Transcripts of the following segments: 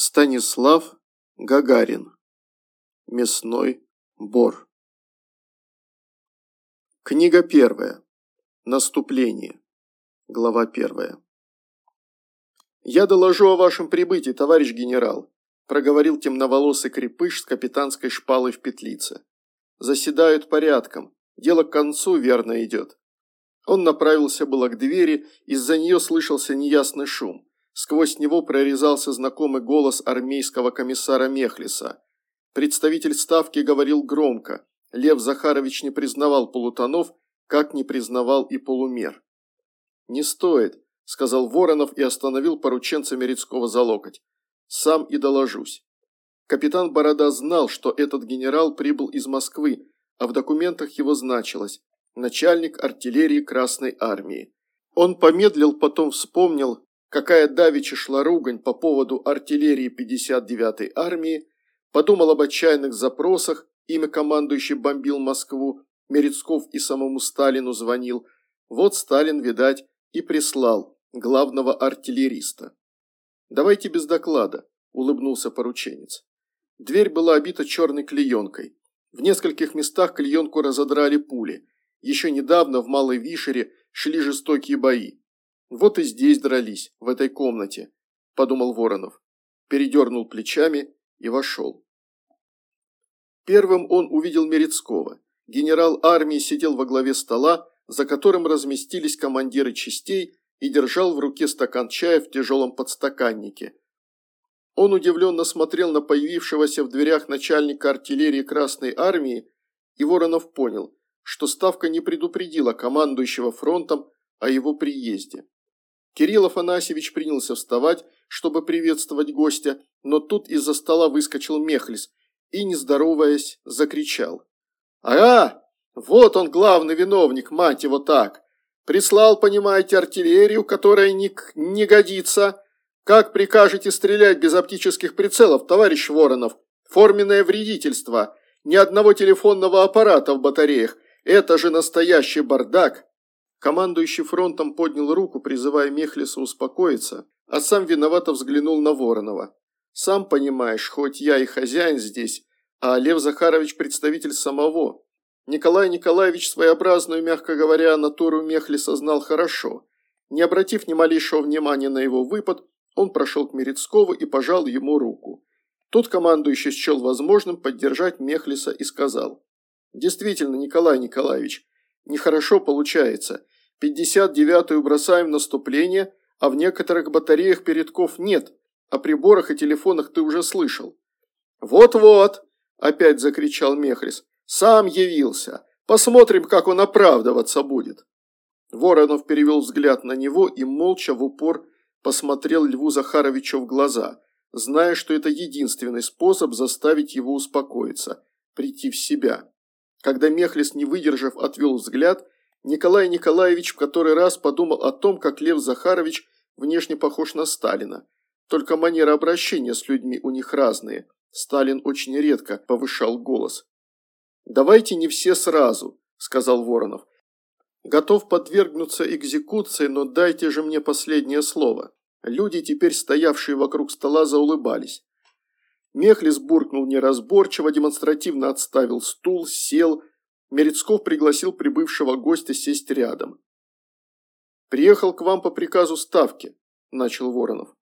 Станислав Гагарин. Мясной бор. Книга первая. Наступление. Глава первая. «Я доложу о вашем прибытии, товарищ генерал», – проговорил темноволосый крепыш с капитанской шпалой в петлице. «Заседают порядком. Дело к концу верно идет». Он направился было к двери, из-за нее слышался неясный шум. Сквозь него прорезался знакомый голос армейского комиссара Мехлиса. Представитель ставки говорил громко. Лев Захарович не признавал полутонов, как не признавал и полумер. «Не стоит», – сказал Воронов и остановил порученца Мерецкого за локоть. «Сам и доложусь». Капитан Борода знал, что этот генерал прибыл из Москвы, а в документах его значилось «начальник артиллерии Красной Армии». Он помедлил, потом вспомнил, какая давеча шла ругань по поводу артиллерии 59-й армии, подумал об отчаянных запросах, имя командующий бомбил Москву, Мерецков и самому Сталину звонил. Вот Сталин, видать, и прислал главного артиллериста. «Давайте без доклада», – улыбнулся порученец. Дверь была обита черной клеенкой. В нескольких местах клеенку разодрали пули. Еще недавно в Малой Вишере шли жестокие бои. Вот и здесь дрались, в этой комнате, подумал Воронов. Передернул плечами и вошел. Первым он увидел Мерецкого. Генерал армии сидел во главе стола, за которым разместились командиры частей и держал в руке стакан чая в тяжелом подстаканнике. Он удивленно смотрел на появившегося в дверях начальника артиллерии Красной армии, и Воронов понял, что Ставка не предупредила командующего фронтом о его приезде. Кирилл Афанасьевич принялся вставать, чтобы приветствовать гостя, но тут из-за стола выскочил Мехлис и, не здороваясь, закричал. «Ага, вот он главный виновник, мать его так! Прислал, понимаете, артиллерию, которая не, не годится. Как прикажете стрелять без оптических прицелов, товарищ Воронов? Форменное вредительство. Ни одного телефонного аппарата в батареях. Это же настоящий бардак!» Командующий фронтом поднял руку, призывая Мехлиса успокоиться, а сам виновато взглянул на Воронова. «Сам понимаешь, хоть я и хозяин здесь, а Лев Захарович представитель самого. Николай Николаевич своеобразную, мягко говоря, натуру Мехлиса знал хорошо. Не обратив ни малейшего внимания на его выпад, он прошел к Мерецкову и пожал ему руку. Тут командующий счел возможным поддержать Мехлиса и сказал. «Действительно, Николай Николаевич, нехорошо получается. 59-ю бросаем наступление, а в некоторых батареях передков нет, о приборах и телефонах ты уже слышал». «Вот-вот!» – опять закричал Мехрис. «Сам явился. Посмотрим, как он оправдываться будет». Воронов перевел взгляд на него и молча в упор посмотрел Льву Захаровичу в глаза, зная, что это единственный способ заставить его успокоиться, прийти в себя. Когда Мехлис, не выдержав, отвел взгляд, Николай Николаевич в который раз подумал о том, как Лев Захарович внешне похож на Сталина. Только манера обращения с людьми у них разные. Сталин очень редко повышал голос. «Давайте не все сразу», – сказал Воронов. «Готов подвергнуться экзекуции, но дайте же мне последнее слово». Люди, теперь стоявшие вокруг стола, заулыбались. Мехлис буркнул неразборчиво, демонстративно отставил стул, сел. Мерецков пригласил прибывшего гостя сесть рядом. «Приехал к вам по приказу Ставки», – начал Воронов.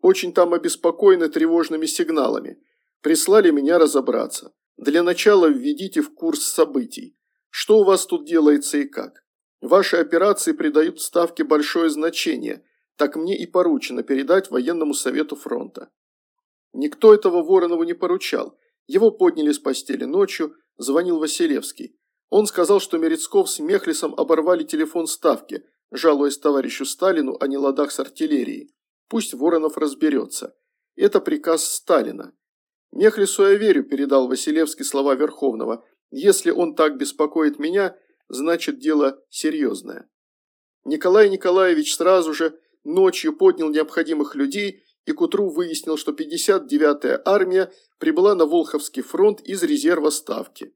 «Очень там обеспокоены тревожными сигналами. Прислали меня разобраться. Для начала введите в курс событий. Что у вас тут делается и как? Ваши операции придают Ставке большое значение, так мне и поручено передать военному совету фронта. Никто этого Воронову не поручал. Его подняли с постели ночью, звонил Василевский. Он сказал, что Мерецков с Мехлисом оборвали телефон ставки, жалуясь товарищу Сталину о неладах с артиллерией. Пусть Воронов разберется. Это приказ Сталина. Мехлису я верю, передал Василевский слова Верховного. Если он так беспокоит меня, значит дело серьезное. Николай Николаевич сразу же ночью поднял необходимых людей и к утру выяснил, что 59-я армия прибыла на Волховский фронт из резерва Ставки.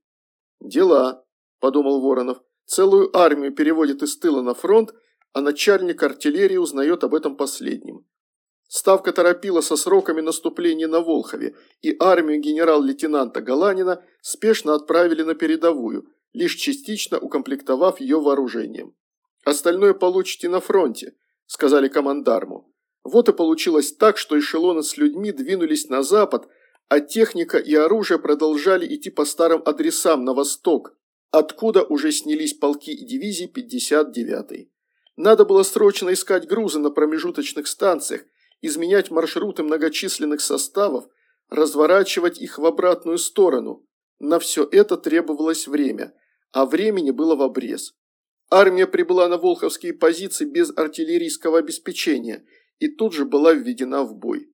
«Дела», – подумал Воронов, – «целую армию переводит из тыла на фронт, а начальник артиллерии узнает об этом последним. Ставка торопила со сроками наступления на Волхове, и армию генерал-лейтенанта Галанина спешно отправили на передовую, лишь частично укомплектовав ее вооружением. «Остальное получите на фронте», – сказали командарму. Вот и получилось так, что эшелоны с людьми двинулись на запад, а техника и оружие продолжали идти по старым адресам на восток, откуда уже снялись полки и дивизии 59-й. Надо было срочно искать грузы на промежуточных станциях, изменять маршруты многочисленных составов, разворачивать их в обратную сторону. На все это требовалось время, а времени было в обрез. Армия прибыла на волховские позиции без артиллерийского обеспечения и тут же была введена в бой.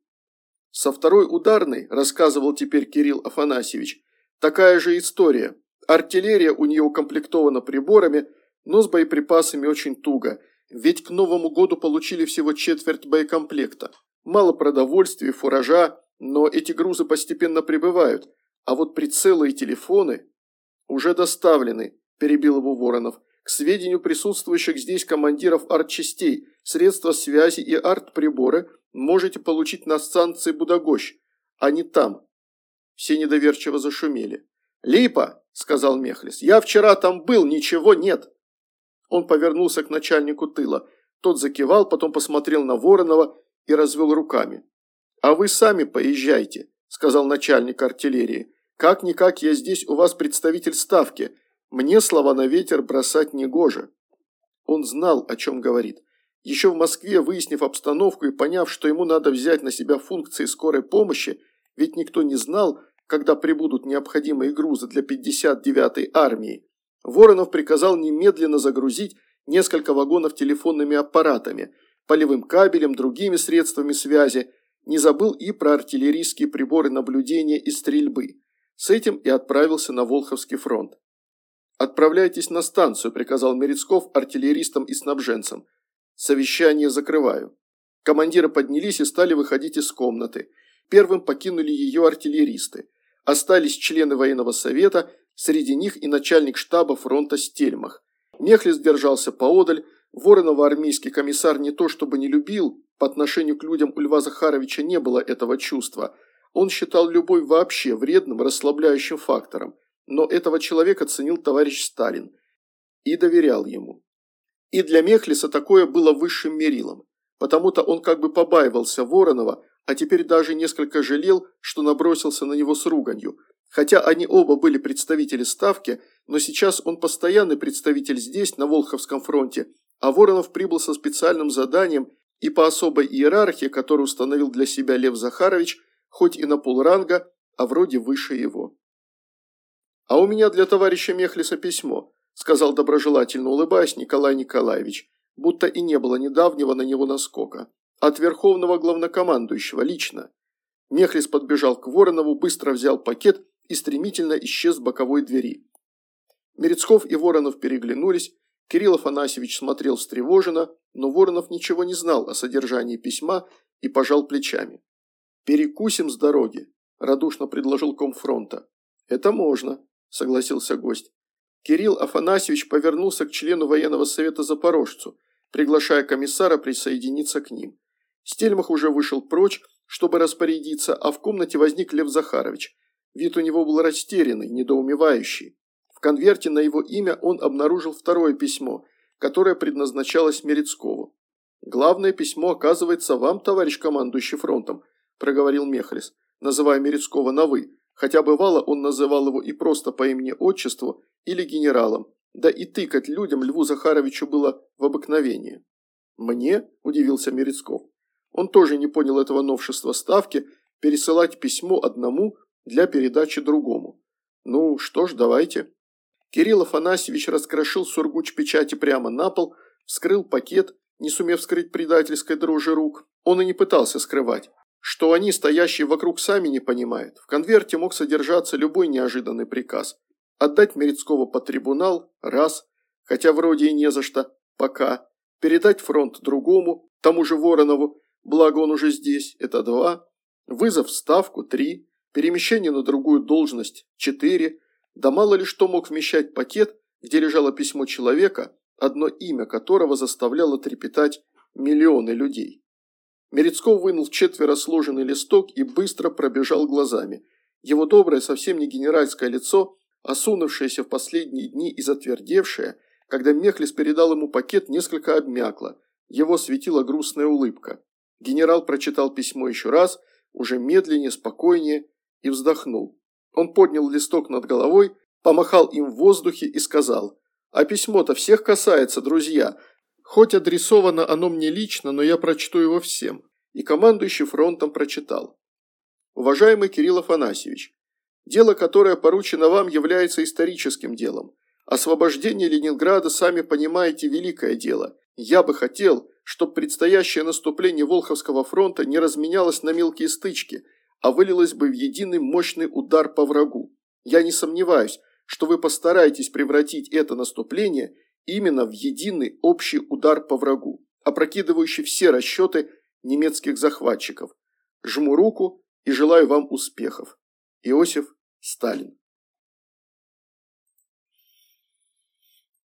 Со второй ударной, рассказывал теперь Кирилл Афанасьевич, такая же история. Артиллерия у нее укомплектована приборами, но с боеприпасами очень туго – ведь к Новому году получили всего четверть боекомплекта. Мало продовольствия, фуража, но эти грузы постепенно прибывают. А вот прицелы и телефоны уже доставлены, перебил его Воронов. К сведению присутствующих здесь командиров артчастей, средства связи и арт-приборы можете получить на станции Будагощ, а не там. Все недоверчиво зашумели. «Липа!» – сказал Мехлис. «Я вчера там был, ничего нет!» Он повернулся к начальнику тыла. Тот закивал, потом посмотрел на Воронова и развел руками. «А вы сами поезжайте», – сказал начальник артиллерии. «Как-никак я здесь у вас представитель ставки. Мне слова на ветер бросать не гоже». Он знал, о чем говорит. Еще в Москве, выяснив обстановку и поняв, что ему надо взять на себя функции скорой помощи, ведь никто не знал, когда прибудут необходимые грузы для 59-й армии, Воронов приказал немедленно загрузить несколько вагонов телефонными аппаратами, полевым кабелем, другими средствами связи, не забыл и про артиллерийские приборы наблюдения и стрельбы. С этим и отправился на Волховский фронт. «Отправляйтесь на станцию», – приказал Мерецков артиллеристам и снабженцам. «Совещание закрываю». Командиры поднялись и стали выходить из комнаты. Первым покинули ее артиллеристы. Остались члены военного совета – Среди них и начальник штаба фронта Стельмах. Мехлис держался поодаль, Воронова армейский комиссар не то чтобы не любил, по отношению к людям у Льва Захаровича не было этого чувства. Он считал любой вообще вредным, расслабляющим фактором. Но этого человека ценил товарищ Сталин и доверял ему. И для Мехлиса такое было высшим мерилом. Потому-то он как бы побаивался Воронова, а теперь даже несколько жалел, что набросился на него с руганью – Хотя они оба были представители Ставки, но сейчас он постоянный представитель здесь, на Волховском фронте, а Воронов прибыл со специальным заданием и по особой иерархии, которую установил для себя Лев Захарович, хоть и на полранга, а вроде выше его. «А у меня для товарища Мехлиса письмо», – сказал доброжелательно улыбаясь Николай Николаевич, будто и не было недавнего на него наскока. «От верховного главнокомандующего, лично». Мехлис подбежал к Воронову, быстро взял пакет и стремительно исчез в боковой двери. Мерецков и Воронов переглянулись, Кирилл Афанасьевич смотрел встревоженно, но Воронов ничего не знал о содержании письма и пожал плечами. «Перекусим с дороги», – радушно предложил комфронта. «Это можно», – согласился гость. Кирилл Афанасьевич повернулся к члену военного совета Запорожцу, приглашая комиссара присоединиться к ним. Стельмах уже вышел прочь, чтобы распорядиться, а в комнате возник Лев Захарович. Вид у него был растерянный, недоумевающий. В конверте на его имя он обнаружил второе письмо, которое предназначалось Мерецкову. «Главное письмо оказывается вам, товарищ командующий фронтом», – проговорил Мехлис, называя Мерецкова на «вы», хотя бывало он называл его и просто по имени-отчеству или генералом, да и тыкать людям Льву Захаровичу было в обыкновении. «Мне?» – удивился Мерецков. Он тоже не понял этого новшества ставки, пересылать письмо одному для передачи другому. Ну что ж, давайте. Кирилл Афанасьевич раскрошил сургуч печати прямо на пол, вскрыл пакет, не сумев скрыть предательской дрожи рук. Он и не пытался скрывать. Что они, стоящие вокруг, сами не понимают. В конверте мог содержаться любой неожиданный приказ. Отдать Мерецкого по трибунал – раз, хотя вроде и не за что, пока. Передать фронт другому, тому же Воронову, благо он уже здесь – это два. Вызов в ставку – три перемещение на другую должность – 4, да мало ли что мог вмещать пакет, где лежало письмо человека, одно имя которого заставляло трепетать миллионы людей. Мерецков вынул четверо сложенный листок и быстро пробежал глазами. Его доброе, совсем не генеральское лицо, осунувшееся в последние дни и затвердевшее, когда Мехлис передал ему пакет, несколько обмякло. Его светила грустная улыбка. Генерал прочитал письмо еще раз, уже медленнее, спокойнее, и вздохнул. Он поднял листок над головой, помахал им в воздухе и сказал, «А письмо-то всех касается, друзья. Хоть адресовано оно мне лично, но я прочту его всем». И командующий фронтом прочитал. «Уважаемый Кирилл Афанасьевич, дело, которое поручено вам, является историческим делом. Освобождение Ленинграда, сами понимаете, великое дело. Я бы хотел, чтобы предстоящее наступление Волховского фронта не разменялось на мелкие стычки, а вылилось бы в единый мощный удар по врагу. Я не сомневаюсь, что вы постараетесь превратить это наступление именно в единый общий удар по врагу, опрокидывающий все расчеты немецких захватчиков. Жму руку и желаю вам успехов. Иосиф Сталин